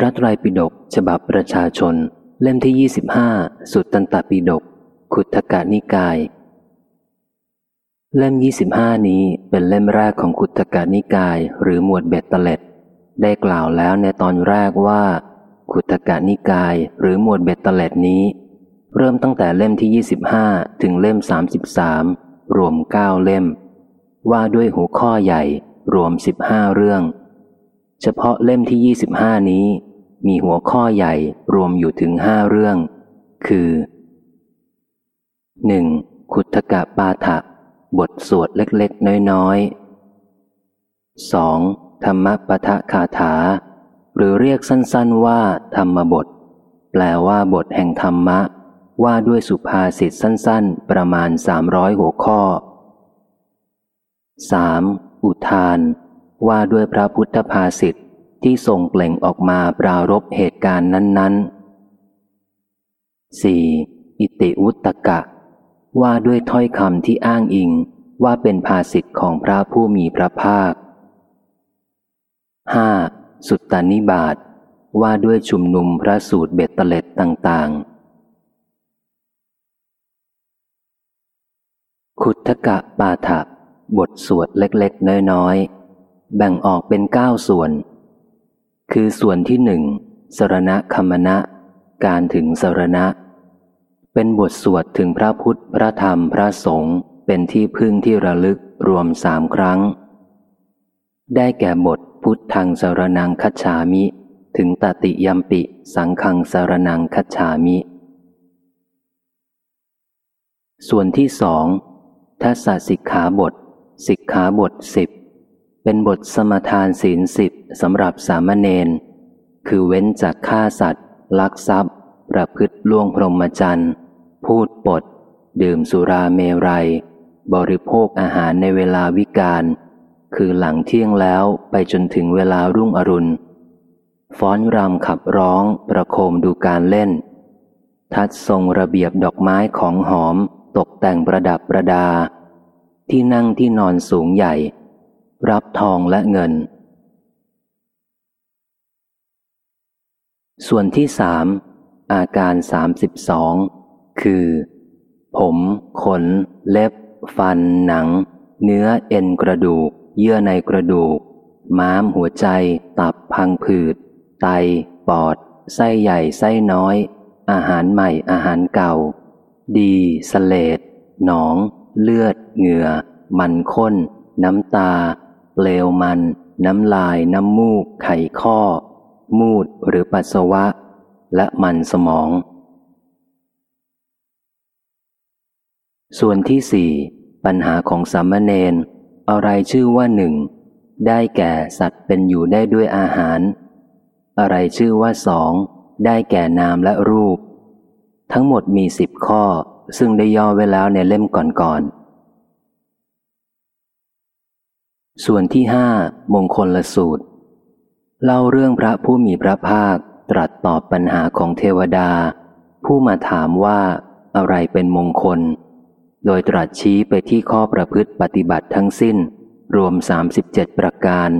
พระไตรปิฎกฉบับประชาชน เล่มที่ 25 สุตตันตปิฎกขุททกนิกาย เล่ม 25 นี้เป็นเล่มแรกของขุททกนิกาย หรือหมวดเบ็ดเตล็ดได้กล่าวแล้วในตอนแรกว่า ขุททกนิกายหรือหมวดเบ็ดเตล็ดนี้ เริ่มตั้งแต่เล่มที่ 25 ถึงเล่ม 33 รวม 9 เล่ม ว่าด้วยหัวข้อใหญ่รวม 15 เรื่อง เฉพาะเล่มที่ 25 นี้ มีหัวข้อใหญ่รวมอยู่ถึงห้าเรื่อง คือ 1. ขุทกะปาฐะบทสวดเล็กๆ น้อยๆ 2. ธรรมปทะคาถา หรือเรียกสั้นๆว่า ธรรมบท แปลว่าบทแห่งธรรมะ ว่าด้วยสุภาษิตสั้นๆ ประมาณสามร้อยหัวข้อ 3. อุทาน ว่าด้วยพระพุทธภาษิต ที่ส่งเปล่งออกมาปรารบเหตุการณ์นั้น ๆ 4. อิติวุตกะ ว่าด้วยถ้อยคำที่อ้างอิงว่าเป็นภาษิตของพระผู้มีพระภาค 5. สุตตานิบาตว่าด้วยชุมนุมพระสูตรเบ็ดเตล็ดต่าง ๆ ขุทกะปาฐะบทสวดเล็ก ๆ น้อย ๆ แบ่งออกเป็นเก้าส่วน คือส่วนที่หนึ่งสรณคมณะ การถึงสรณะ เป็นบทสวดถึงพระพุทธ พระธรรมพระสงฆ์เป็นที่พึ่งที่ระลึกรวมสามครั้ง ได้แก่บทพุทธังสรนังคัจฉามิ ถึงตติยมปิสังขังสรนังคัจฉามิ ส่วนที่สองทัศสิกขาบท สิกขาบทสิบ เป็นบทสมทานศีลสิบสำหรับสามเณร คือเว้นจากฆ่าสัตว์ ลักทรัพย์ ประพฤติล่วงพรหมจรรย์ พูดปด ดื่มสุราเมรัย บริโภคอาหารในเวลาวิกาล คือหลังเที่ยงแล้วไปจนถึงเวลารุ่งอรุณ ฟ้อนรำขับร้องประโคมดูการเล่น ทัดทรงระเบียบดอกไม้ของหอมตกแต่งประดับประดา ที่นั่งที่นอนสูงใหญ่ รับทองและเงิน ส่วนที่สามอาการสามสิบสองคือ ผม ขน เล็บ ฟัน หนัง เนื้อเอ็นกระดูก เยื่อในกระดูก ม้าม หัวใจ ตับพังผืด ไต ปอด ไส้ใหญ่ ไส้น้อย อาหารใหม่ อาหารเก่า ดีสเลดหนอง เลือด เหงื่อ มันข้น น้ำตา เปลวมัน น้ำลายน้ำมูก ไขข้อ มูดหรือปัสสาวะ และมันสมอง ส่วนที่สี่ปัญหาของสามเณรอะไรชื่อว่าหนึ่ง ได้แก่สัตว์เป็นอยู่ได้ด้วยอาหาร อะไรชื่อว่าสอง ได้แก่นามและรูป ทั้งหมดมีสิบข้อซึ่งได้ย่อไว้แล้วในเล่มก่อนๆ ส่วนที่ห้ามงคลละสูตร เล่าเรื่องพระผู้มีพระภาคตรัสตอบปัญหาของเทวดา ผู้มาถามว่าอะไรเป็นมงคล โดยตรัสชี้ไปที่ข้อประพฤติปฏิบัติทั้งสิ้น รวม 37 ประการ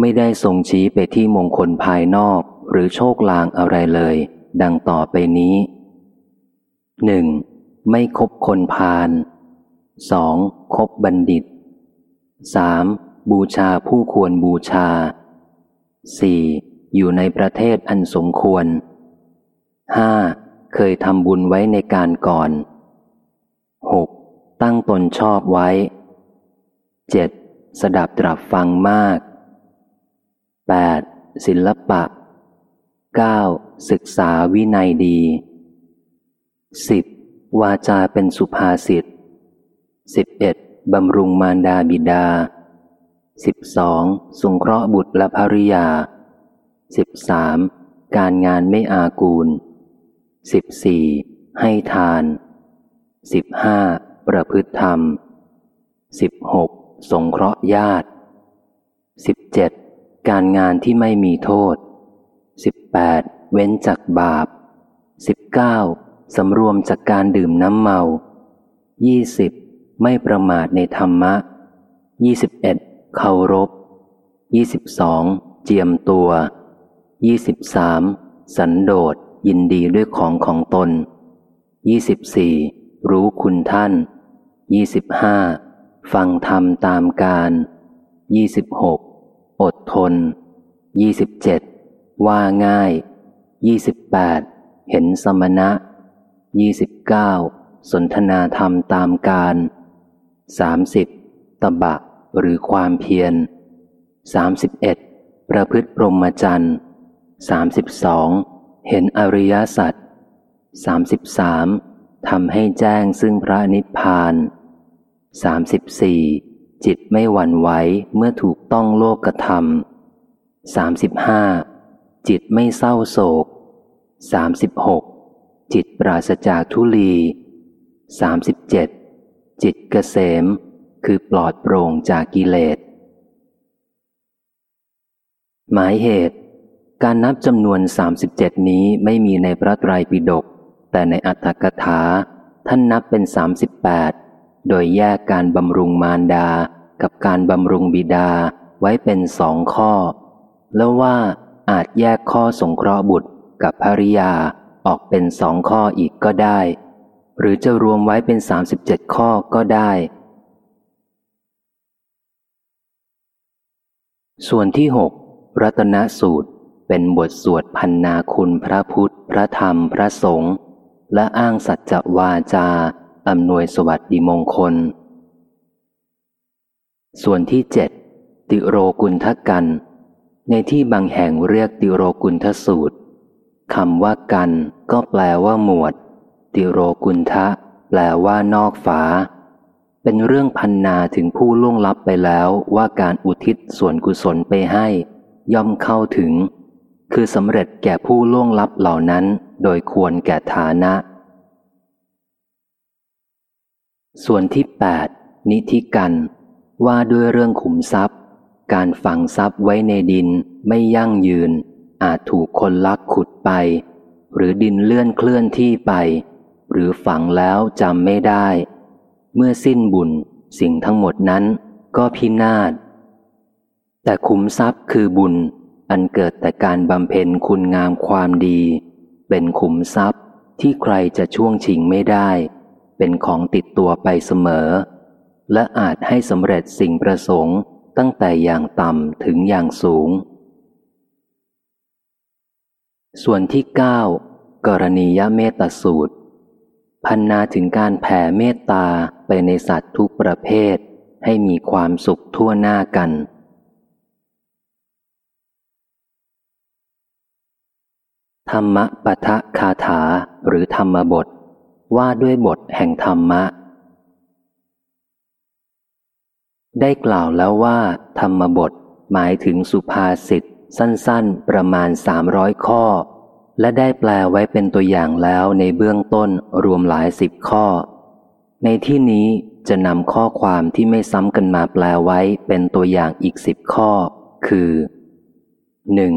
ไม่ได้ทรงชี้ไปที่มงคลภายนอกหรือโชคลางอะไรเลย ดังต่อไปนี้ 1. ไม่คบคนพาล 2. คบบัณฑิต 3. บูชาผู้ควรบูชา 4. อยู่ในประเทศอันสมควร 5. เคยทำบุญไว้ในการก่อน 6. ตั้งตนชอบไว้ 7. สดับตรับฟังมาก 8. ศิลปะ 9. ศึกษาวินัยดี 10. วาจาเป็นสุภาษิต 11. บำรุงมารดาบิดา 12. สงเคราะห์บุตรและภริยา 13. การงานไม่อากูล 14. ให้ทาน 15. ประพฤติธรรม 16. สงเคราะห์ญาติ 17. การงานที่ไม่มีโทษ 18. เว้นจากบาป 19. สำรวมจากการดื่มน้ำเมา 20. ไม่ประมาทในธรรมะ 21. เคารพ 22. เจียมตัวยี่สิบสามสันโดษยินดีด้วยของของตนยี่สิบสี่รู้คุณท่านยี่สิบห้าฟังธรรมตามการยี่สิบหกอดทนยี่สิบเจ็ดว่าง่ายยี่สิบแปดเห็นสมณะยี่สิบเก้าสนทนาธรรมตามการ สามสิบตบะหรือความเพียรสามสิบเอ็ดประพฤติพรหมจรรย์สามสิบสองเห็นอริยสัจสามสิบสามทำให้แจ้งซึ่งพระนิพพานสามสิบสี่จิตไม่หวั่นไหวเมื่อถูกต้องโลกธรรมสามสิบห้าจิตไม่เศร้าโศกสามสิบหกจิตปราศจากทุลีสามสิบเจิตเกษม คือปลอดโปร่งจากกิเลส หมายเหตุ การนับจำนวน 37 นี้ไม่มีในพระไตรปิฎกแต่ในอัตถกถา ท่านนับเป็น 38 โดยแยกการบำรุงมารดา กับการบำรุงบิดาไว้เป็นสองข้อ แล้วว่าอาจแยกข้อสงเคราะห์บุตรกับภริยาออกเป็นสองข้ออีกก็ได้ หรือจะรวมไว้เป็น 37 ข้อก็ได้ ส่วนที่หกรัตนสูตรเป็นบทสวดพันนาคุณพระพุทธ พระธรรมพระสงฆ์และอ้างสัจจวาจาอำนวยสวัสดิมงคล ส่วนที่เจ็ดติโรกุณทกัน ในที่บางแห่งเรียกติโรกุณทสูตรคำว่ากันก็แปลว่าหมวด ติโรกุณทะ แปลว่านอกฝา เป็นเรื่องพันนาถึงผู้ล่วงลับไปแล้วว่าการอุทิศส่วนกุศลไปให้ ย่อมเข้าถึง คือสำเร็จแก่ผู้ล่วงลับเหล่านั้น โดยควรแก่ฐานะ ส่วนที่ 8 นิธิกัน ว่าด้วยเรื่องขุมทรัพย์ การฝังทรัพย์ไว้ในดินไม่ยั่งยืน อาจถูกคนลักขุดไปหรือดินเลื่อนเคลื่อนที่ไป หรือฝังแล้วจำไม่ได้ เมื่อสิ้นบุญสิ่งทั้งหมดนั้นก็พินาศ แต่ขุมทรัพย์คือบุญอันเกิดแต่การบำเพ็ญคุณงามความดี เป็นขุมทรัพย์ที่ใครจะช่วงชิงไม่ได้ เป็นของติดตัวไปเสมอ และอาจให้สำเร็จสิ่งประสงค์ตั้งแต่อย่างต่ำถึงอย่างสูง ส่วนที่เก้ากรณียเมตสูตร พันนาถึงการแผ่เมตตาไปในสัตว์ทุกประเภท ให้มีความสุขทั่วหน้ากัน ธรรมะปะทะคาถาหรือธรรมบท ว่าด้วยบทแห่งธรรมะ ได้กล่าวแล้วว่า ธรรมบทหมายถึงสุภาษิตสั้น ๆ ประมาณสามร้อยข้อ และได้แปลไว้เป็นตัวอย่างแล้วในเบื้องต้นรวมหลายสิบข้อ ในที่นี้จะนำข้อความที่ไม่ซ้ำกันมาแปลไว้เป็นตัวอย่างอีกสิบข้อ คือหนึ่ง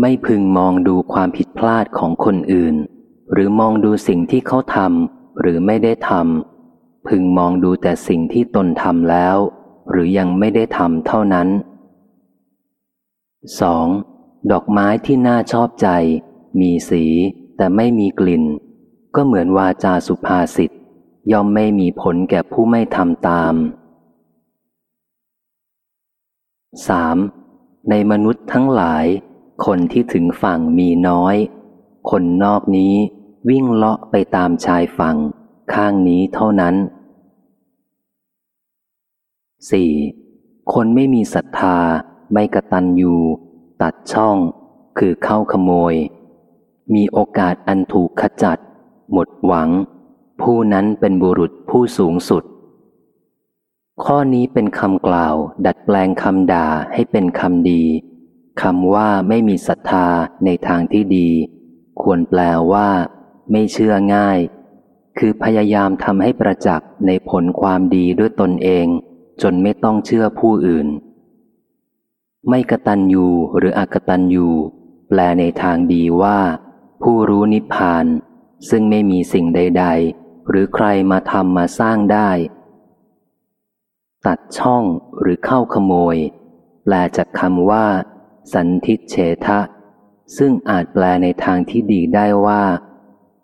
ไม่พึงมองดูความผิดพลาดของคนอื่น หรือมองดูสิ่งที่เขาทำหรือไม่ได้ทำพึงมองดูแต่สิ่งที่ตนทำแล้ว หรือยังไม่ได้ทำเท่านั้น 2. ดอกไม้ที่น่าชอบใจ มีสีแต่ไม่มีกลิ่น ก็เหมือนวาจาสุภาษิตย่อมไม่มีผลแก่ผู้ไม่ทำตาม 3. ในมนุษย์ทั้งหลาย คนที่ถึงฝั่งมีน้อย คนนอกนี้วิ่งเลาะไปตามชายฝั่ง ข้างนี้เท่านั้น 4. คนไม่มีศรัทธา ไม่กระตันอยู่ ตัดช่อง คือเข้าขโมย มีโอกาสอันถูกขจัด หมดหวัง ผู้นั้นเป็นบุรุษผู้สูงสุด ข้อนี้เป็นคำกล่าว ดัดแปลงคำด่าให้เป็นคำดีคำว่าไม่มีศรัทธาในทางที่ดี ควรแปลว่า ไม่เชื่อง่าย คือพยายามทำให้ประจักษ์ในผลความดีด้วยตนเอง จนไม่ต้องเชื่อผู้อื่น ไม่กระตัญญูหรืออกตัญญูแปลในทางดีว่า ผู้รู้นิพพาน ซึ่งไม่มีสิ่งใด ๆ หรือใครมาทำมาสร้างได้ ตัดช่องหรือเข้าขโมย แปลจากคำว่า สันทิเฉทะ ซึ่งอาจแปลในทางที่ดีได้ว่า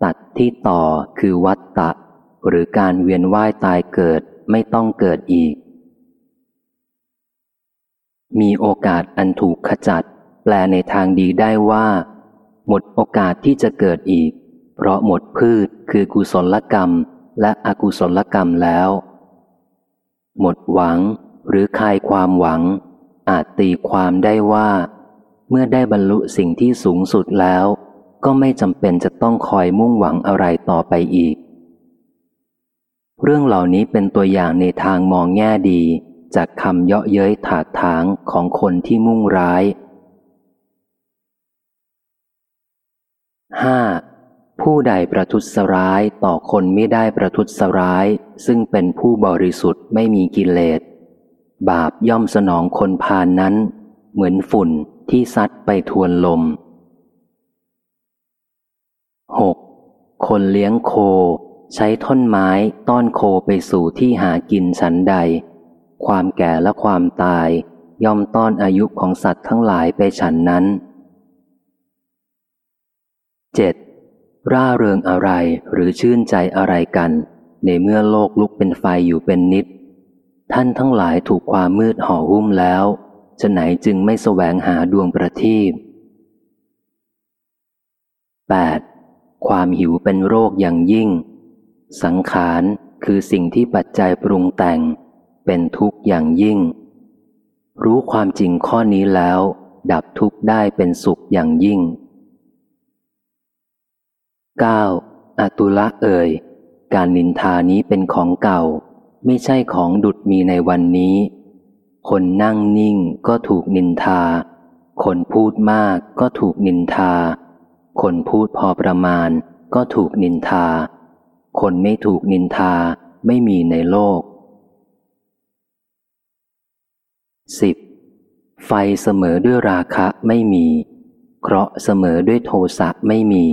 ตัดที่ต่อคือวัตตะ หรือการเวียนว่ายตายเกิดไม่ต้องเกิดอีก มีโอกาสอันถูกขจัด แปลในทางดีได้ว่า มดโอกาสที่จะเกิดอีก เพราะหมดพืชคือกุศลกรรมและอกุศลกรรมแล้ว หมดหวังหรือคลายความหวัง อาจตีความได้ว่า เมื่อได้บรรลุสิ่งที่สูงสุดแล้ว ก็ไม่จำเป็นจะต้องคอยมุ่งหวังอะไรต่อไปอีก เรื่องเหล่านี้เป็นตัวอย่างในทางมองแง่ดี จากคำเยาะเย้ยถากถางของคนที่มุ่งร้าย 5. ผู้ใดประทุษร้ายต่อคนไม่ได้ประทุษร้าย ซึ่งเป็นผู้บริสุทธิ์ไม่มีกิเลส บาปย่อมสนองคนพานนั้น เหมือนฝุ่นที่ซัดไปทวนลม 6. คนเลี้ยงโค ใช้ท่อนไม้ต้อนโคไปสู่ที่หากินฉันใด ความแก่และความตาย ย่อมต้อนอายุของสัตว์ทั้งหลายไปฉันนั้น 7. ร่าเริงอะไรหรือชื่นใจอะไรกัน ในเมื่อโลกลุกเป็นไฟอยู่เป็นนิด ท่านทั้งหลายถูกความมืดห่อหุ้มแล้วจะไหนจึงไม่แสวงหาดวงประทีป 8. ความหิวเป็นโรคอย่างยิ่ง สังขารคือสิ่งที่ปัจจัยปรุงแต่ง เป็นทุกข์อย่างยิ่ง รู้ความจริงข้อนี้แล้ว ดับทุกข์ได้เป็นสุขอย่างยิ่ง 9. อตุละเอ่ย การนินทานี้เป็นของเก่า ไม่ใช่ของดุดมีในวันนี้ คนนั่งนิ่งก็ถูกนินทา คนพูดมากก็ถูกนินทา คนพูดพอประมาณก็ถูกนินทา คนไม่ถูกนินทาไม่มีในโลก 10. ไฟเสมอด้วยราคะไม่มี เคราะห์เสมอด้วยโทสะไม่มี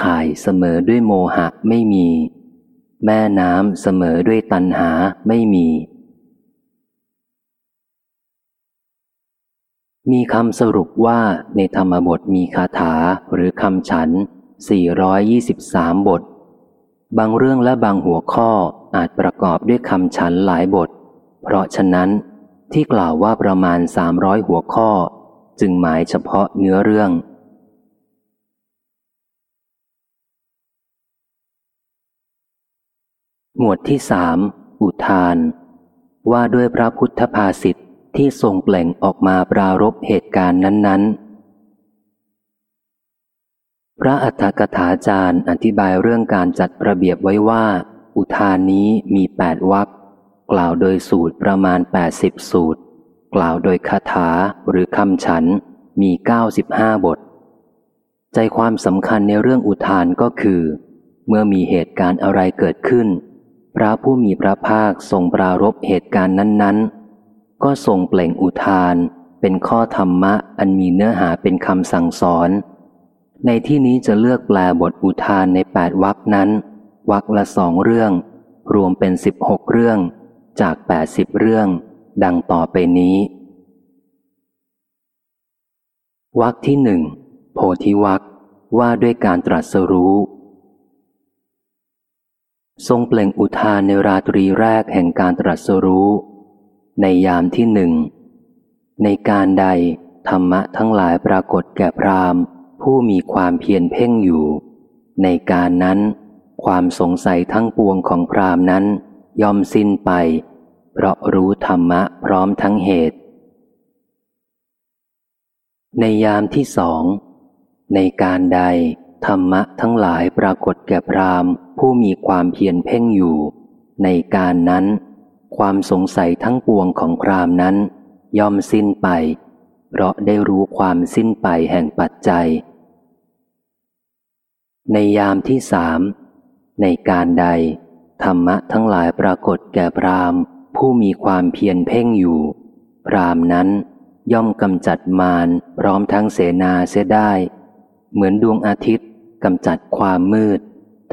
ข่ายเสมอด้วยโมหะไม่มี แม่น้ำเสมอด้วยตันหาไม่มี มีคำสรุปว่าในธรรมบทมีคาถาหรือคำฉัน 423 บท บางเรื่องและบางหัวข้ออาจประกอบด้วยคำฉันหลายบท เพราะฉะนั้นที่กล่าวว่าประมาณ 300 หัวข้อ จึงหมายเฉพาะเนื้อเรื่อง หมวดที่สามอุทาน ว่าด้วยพระพุทธภาษิตที่ทรงเปล่งออกมาปรารบเหตุการณ์นั้น ๆ พระอัฏฐกถาจารย์อธิบายเรื่องการจัดระเบียบไว้ว่า อุทานนี้มีแปดวรรคกล่าวโดยสูตรประมาณแปดสิบสูตร กล่าวโดยคาถาหรือคำฉันมีเก้าสิบห้าบท ใจความสำคัญในเรื่องอุทานก็คือ เมื่อมีเหตุการณ์อะไรเกิดขึ้น พระผู้มีพระภาคทรงปรารบเหตุการณ์นั้น ๆ ก็ทรงเปล่งอุทาน เป็นข้อธรรมะอันมีเนื้อหาเป็นคำสั่งสอน ในที่นี้จะเลือกแปลบทอุทานในแปดวรคนั้นวรคละสองเรื่อง รวมเป็นสิบหกเรื่อง จากแปดสิบเรื่อง ดังต่อไปนี้วรคที่หนึ่งโพธิวรคว่าด้วยการตรัสรู้ ทรงเปล่งอุทานในราตรีแรกแห่งการตรัสรู้ ในยามที่หนึ่ง ในการใดธรรมะทั้งหลายปรากฏแก่พรามผู้มีความเพียรเพ่งอยู่ ในการนั้น ความสงสัยทั้งปวงของพรามนั้นย่อมสิ้นไป เพราะรู้ธรรมะพร้อมทั้งเหตุ ในยามที่สอง ในการใด ธรรมะทั้งหลายปรากฏแก่พรามผู้มีความเพียรเพ่งอยู่ ในการนั้น ความสงสัยทั้งปวงของพรามนั้น ย่อมสิ้นไป เพราะได้รู้ความสิ้นไปแห่งปัจจัย ในยามที่สามในการใด ธรรมะทั้งหลายปรากฏแก่พรามผู้มีความเพียรเพ่งอยู่ พรามนั้นย่อมกำจัดมารพร้อมทั้งเสนาเสียได้ เหมือนดวงอาทิตย์ กำจัดความมืด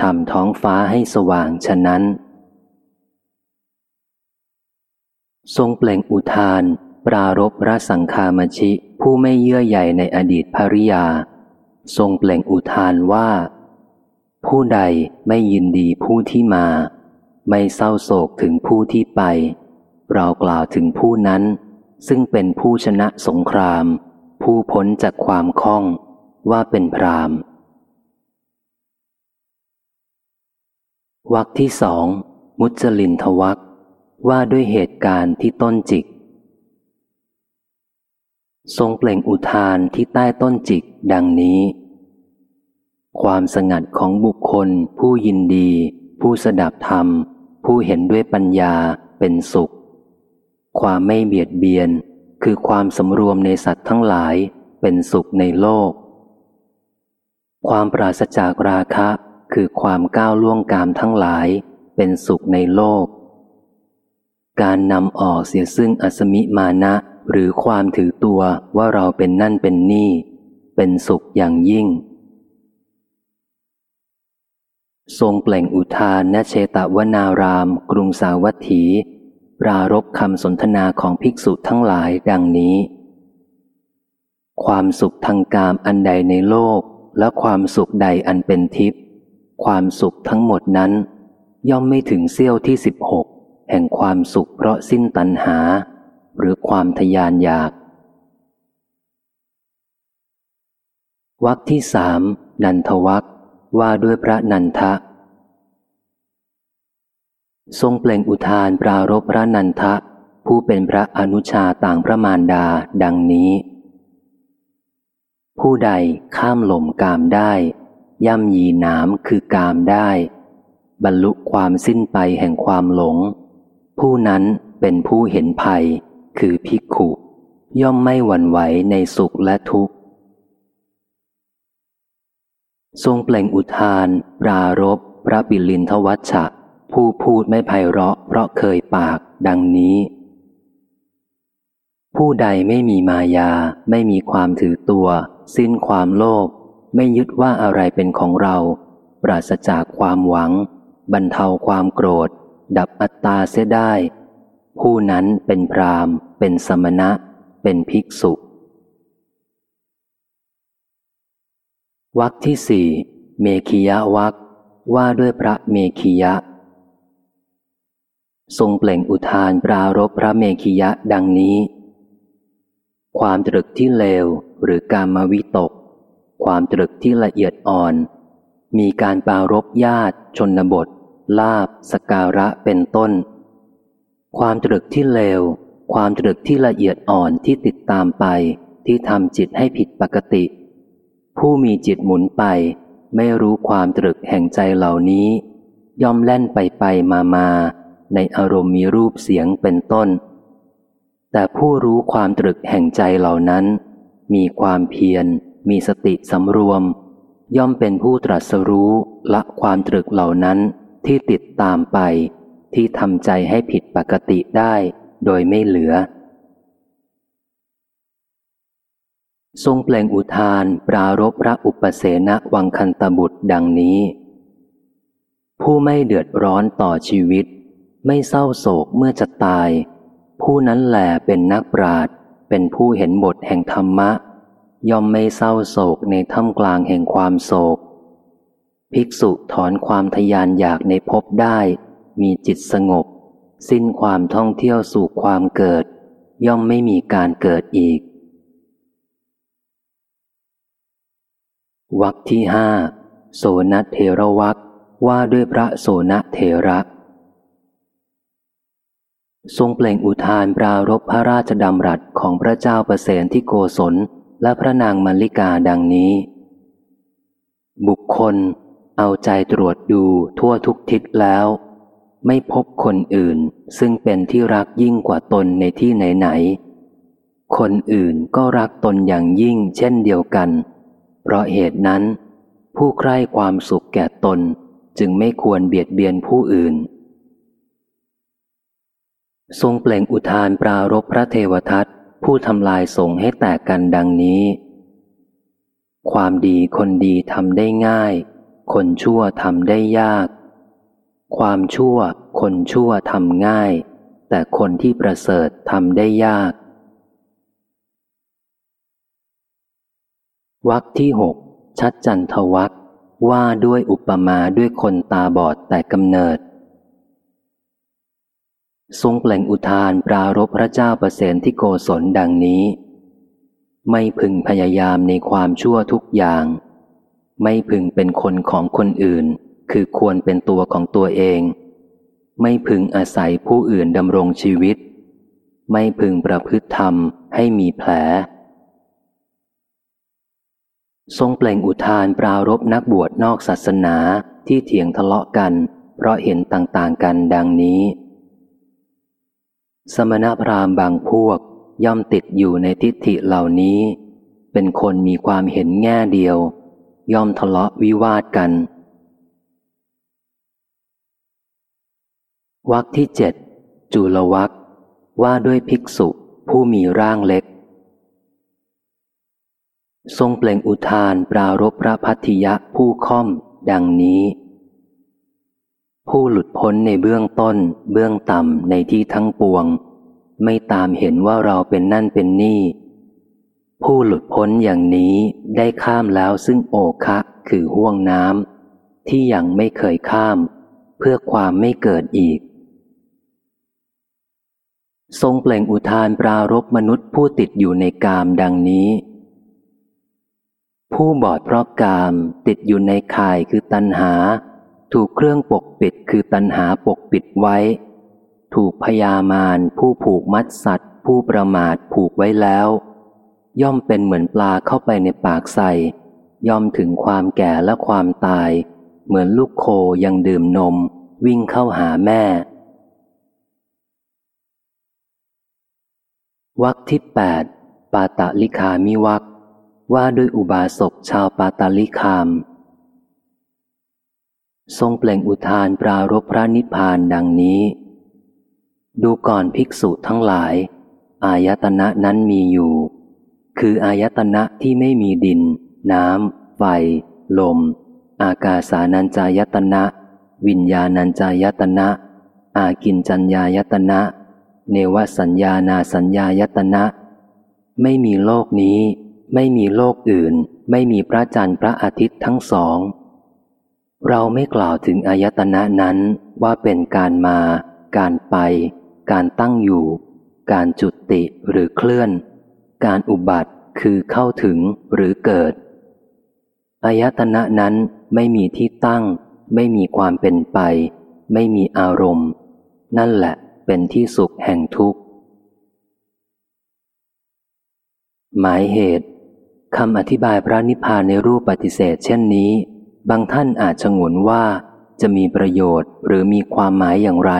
ทำท้องฟ้าให้สว่างฉะนั้น ทรงเปล่งอุทาน ปรารบพระสังฆามชิ ผู้ไม่เยื่อใยในอดีตภริยา ทรงเปล่งอุทานว่า ผู้ใดไม่ยินดีผู้ที่มา ไม่เศร้าโศกถึงผู้ที่ไป เรากล่าวถึงผู้นั้น ซึ่งเป็นผู้ชนะสงคราม ผู้พ้นจากความคล่องว่าเป็นพราม วักที่สองมุจลินทวักว่าด้วยเหตุการณ์ที่ต้นจิก ทรงเปล่งอุทานที่ใต้ต้นจิกดังนี้ ความสงัดของบุคคล ผู้ยินดี ผู้สดับธรรม ผู้เห็นด้วยปัญญาเป็นสุข ความไม่เบียดเบียนคือความสำรวมในสัตว์ทั้งหลายเป็นสุขในโลก ความปราศจากราคะ คือความก้าวล่วงกามทั้งหลายเป็นสุขในโลก การนำออกเสียซึ่งอสมิมานะหรือความถือตัวว่าเราเป็นนั่นเป็นนี่ เป็นสุขอย่างยิ่ง ทรงเปล่งอุทานณเชตวนาราม กรุงสาวัตถี ปรารบคำสนทนาของภิกษุทั้งหลายดังนี้ ความสุขทางกามอันใดในโลกและความสุขใดอันเป็นทิพย์ ความสุขทั้งหมดนั้น ย่อมไม่ถึงเสี้ยวที่สิบหกแห่งความสุขเพราะสิ้นตัณหา หรือความทยานอยากวักที่สามนันทวักว่าด้วยพระนันทะ ทรงเปล่งอุทานปรารบพระนันทะ ผู้เป็นพระอนุชาต่างพระมารดาดังนี้ ผู้ใดข้ามหล่มกามได้ ย่ำยีน้ำคือกามได้ บรรลุความสิ้นไปแห่งความหลง ผู้นั้นเป็นผู้เห็นภัย คือภิกขุย่อมไม่หวั่นไหวในสุขและทุกข์ ทรงเปล่งอุทาน ปรารบพระบิลินทวัชชะ ผู้พูดไม่ไพเราะ เพราะเคยปาก ดังนี้ ผู้ใดไม่มีมายา ไม่มีความถือตัว สิ้นความโลภ ไม่ยึดว่าอะไรเป็นของเรา ปราศจากความหวัง บรรเทาความโกรธ ดับอัตตาเสียได้ ผู้นั้นเป็นพรามเป็นสมณะ เป็นภิกษุวักที่สี่เมขียวักว่าด้วยพระเมขียะ ทรงเปล่งอุทานปรารบพระเมขียะดังนี้ ความตรึกที่เลวหรือการมาวิตก ความตรึกที่ละเอียดอ่อน มีการปารบญาติ ชนบท ลาบ สการะเป็นต้น ความตรึกที่เลว ความตรึกที่ละเอียดอ่อนที่ติดตามไป ที่ทำจิตให้ผิดปกติ ผู้มีจิตหมุนไป ไม่รู้ความตรึกแห่งใจเหล่านี้ ย่อมแล่นไปไปมามาในอารมณ์มีรูปเสียงเป็นต้น แต่ผู้รู้ความตรึกแห่งใจเหล่านั้น มีความเพียร มีสติสำรวม ย่อมเป็นผู้ตรัสรู้ละความตรึกเหล่านั้นที่ติดตามไป ที่ทำใจให้ผิดปกติได้โดยไม่เหลือ ทรงเปล่งอุทานปรารบพระอุปเสนวังคันตบุตรดังนี้ ผู้ไม่เดือดร้อนต่อชีวิต ไม่เศร้าโศกเมื่อจะตาย ผู้นั้นแหลเป็นนักปราดเป็นผู้เห็นบทแห่งธรรมะ ย่อมไม่เศร้าโศกในท่ามกลางแห่งความโศก ภิกษุถอนความทยานอยากในภพได้ มีจิตสงบ สิ้นความท่องเที่ยวสู่ความเกิด ย่อมไม่มีการเกิดอีกวักที่ห้าโสนเทระวักว่าด้วยพระโสนเทระทรงเปล่งอุทานปรารบพระราชดำรัสของพระเจ้าประเสนที่โกศล และพระนางมัลลิกาดังนี้ บุคคลเอาใจตรวจดูทั่วทุกทิศแล้ว ไม่พบคนอื่นซึ่งเป็นที่รักยิ่งกว่าตนในที่ไหนๆคนอื่นก็รักตนอย่างยิ่งเช่นเดียวกัน เพราะเหตุนั้น ผู้ใคร่ความสุขแก่ตนจึงไม่ควรเบียดเบียนผู้อื่น ทรงเปล่งอุทานปรารบพระเทวทัต ผู้ทำลายสงให้แตกกันดังนี้ ความดีคนดีทำได้ง่าย คนชั่วทำได้ยาก ความชั่วคนชั่วทำง่าย แต่คนที่ประเสริฐทำได้ยากวักที่หกชัดจันทวักว่าด้วยอุปมาด้วยคนตาบอดแต่กำเนิด ทรงเปล่งอุทานปรารบพระเจ้าประเสนที่โกศลดังนี้ ไม่พึงพยายามในความชั่วทุกอย่าง ไม่พึงเป็นคนของคนอื่น คือควรเป็นตัวของตัวเอง ไม่พึงอาศัยผู้อื่นดำรงชีวิต ไม่พึงประพฤติธรรมให้มีแผล ทรงเปล่งอุทานปรารบนักบวชนอกศาสนาที่เถียงทะเลาะกัน เพราะเห็นต่างๆกันดังนี้ สมณพราหมณ์บางพวกย่อมติดอยู่ในทิฏฐิเหล่านี้ เป็นคนมีความเห็นแง่เดียว ย่อมทะเลาะวิวาทกันวักที่เจ็ดจุลวักว่าด้วยภิกษุผู้มีร่างเล็ก ทรงเปล่งอุทานปรารบพระพัทธิยะผู้ค่อม ดังนี้ ผู้หลุดพ้นในเบื้องต้น เบื้องต่ำในที่ทั้งปวง ไม่ตามเห็นว่าเราเป็นนั่นเป็นนี่ ผู้หลุดพ้นอย่างนี้ได้ข้ามแล้วซึ่งโอคะคือห่วงน้ำที่ยังไม่เคยข้าม เพื่อความไม่เกิดอีก ทรงเปล่งอุทานปรารบมนุษย์ผู้ติดอยู่ในกามดังนี้ ผู้บอดเพราะกามติดอยู่ในข่ายคือตัณหา ถูกเครื่องปกปิดคือตัณหาปกปิดไว้ ถูกพยามารผู้ผูกมัดสัตว์ ผู้ประมาทผูกไว้แล้ว ย่อมเป็นเหมือนปลาเข้าไปในปากใส่ย่อมถึงความแก่และความตาย เหมือนลูกโคยังดื่มนม วิ่งเข้าหาแม่ วักที่แปดปาตะลิคามิวักว่าด้วยอุบาสกชาวปาตาลิคาม ทรงเปล่งอุทานปรารบพระนิพพานดังนี้ ดูก่อนภิกษุทั้งหลาย อายตนะนั้นมีอยู่ คืออายตนะที่ไม่มีดิน น้ำไฟ ลม อากาสานัญจายตนะ วิญญาณัญจายตนะ อากินจัญญายตนะ เนวสัญญานาสัญญายตนะ ไม่มีโลกนี้ ไม่มีโลกอื่น ไม่มีพระจันทร์พระอาทิตย์ทั้งสอง เราไม่กล่าวถึงอายตนะนั้นว่าเป็นการมา การไป การตั้งอยู่ การจุติหรือเคลื่อน การอุบัติคือเข้าถึงหรือเกิด อายตนะนั้นไม่มีที่ตั้ง ไม่มีความเป็นไป ไม่มีอารมณ์ นั่นแหละเป็นที่สุขแห่งทุกข์ หมายเหตุคำอธิบายพระนิพพานในรูปปฏิเสธเช่นนี้ บางท่านอาจฉงนว่าจะมีประโยชน์หรือมีความหมายอย่างไร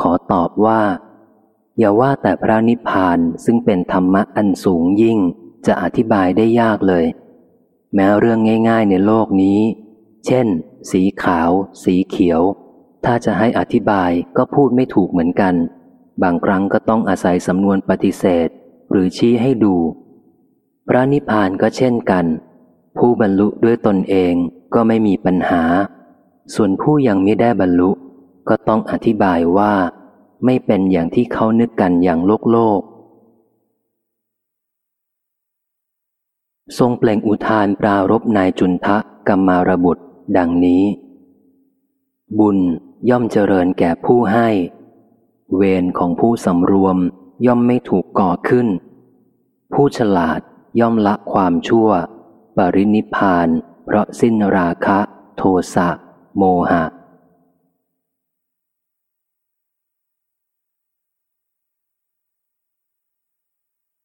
ขอตอบว่า อย่าว่าแต่พระนิพพานซึ่งเป็นธรรมะอันสูงยิ่งจะอธิบายได้ยากเลย แม้เรื่องง่าย ๆ ในโลกนี้ เช่น สีขาว สีเขียว ถ้าจะให้อธิบายก็พูดไม่ถูกเหมือนกัน บางครั้งก็ต้องอาศัยสำนวนปฏิเสธ หรือชี้ให้ดู พระนิพพานก็เช่นกัน ผู้บรรลุด้วยตนเอง ก็ไม่มีปัญหา ส่วนผู้ยังไม่ได้บรรลุ ก็ต้องอธิบายว่า ไม่เป็นอย่างที่เขานึกกันอย่างโลกโลก ทรงเปล่งอุทานปรารบนายจุนทะกัมมารบุตร ดังนี้ บุญย่อมเจริญแก่ผู้ให้ เวรของผู้สำรวมย่อมไม่ถูกก่อขึ้น ผู้ฉลาดย่อมละความชั่ว ปรินิพาน เพราะสิ้นราคะ โทสะ โมหะ